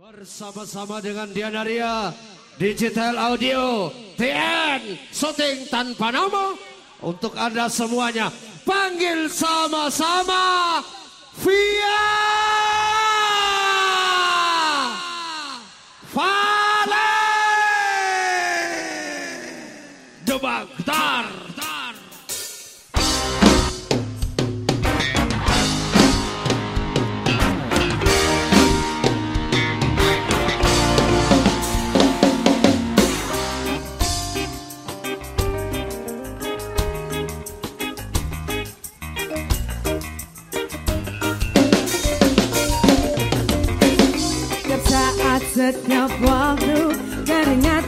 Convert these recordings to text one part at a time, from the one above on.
Bersama-sama dengan Diana Ria, Digital Audio, TN, Shooting Tanpa Nama. Untuk Anda semuanya, panggil sama-sama Via Vale Debak Tar. Setiap waktu keringat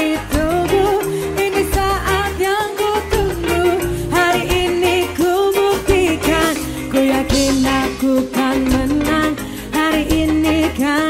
itu tubuh Ini saat yang ku tunggu. Hari ini ku buktikan. Ku yakin aku kan menang. Hari ini kan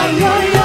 ay, ay.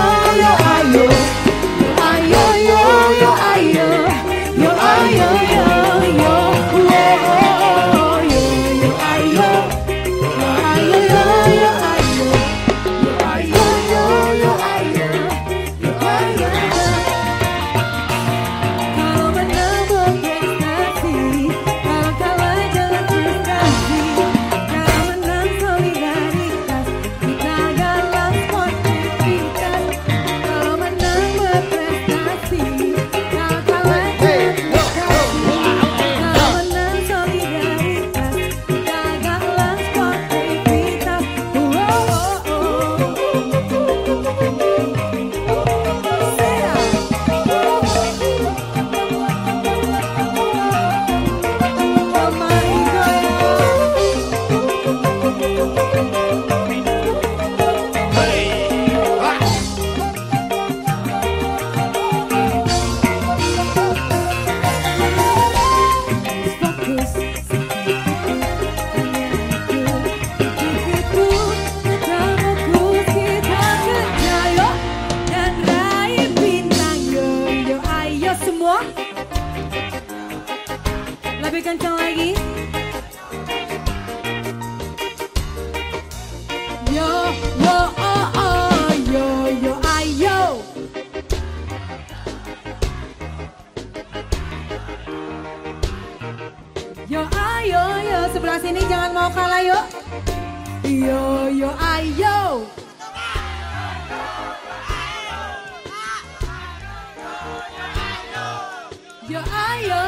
sini jangan mau kalah yuk. Yo yo ayo. Yo ayo.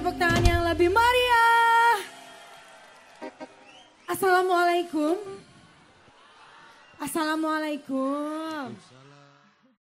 tepuk tangan yang lebih meriah. Assalamualaikum. Assalamualaikum. Assalamualaikum.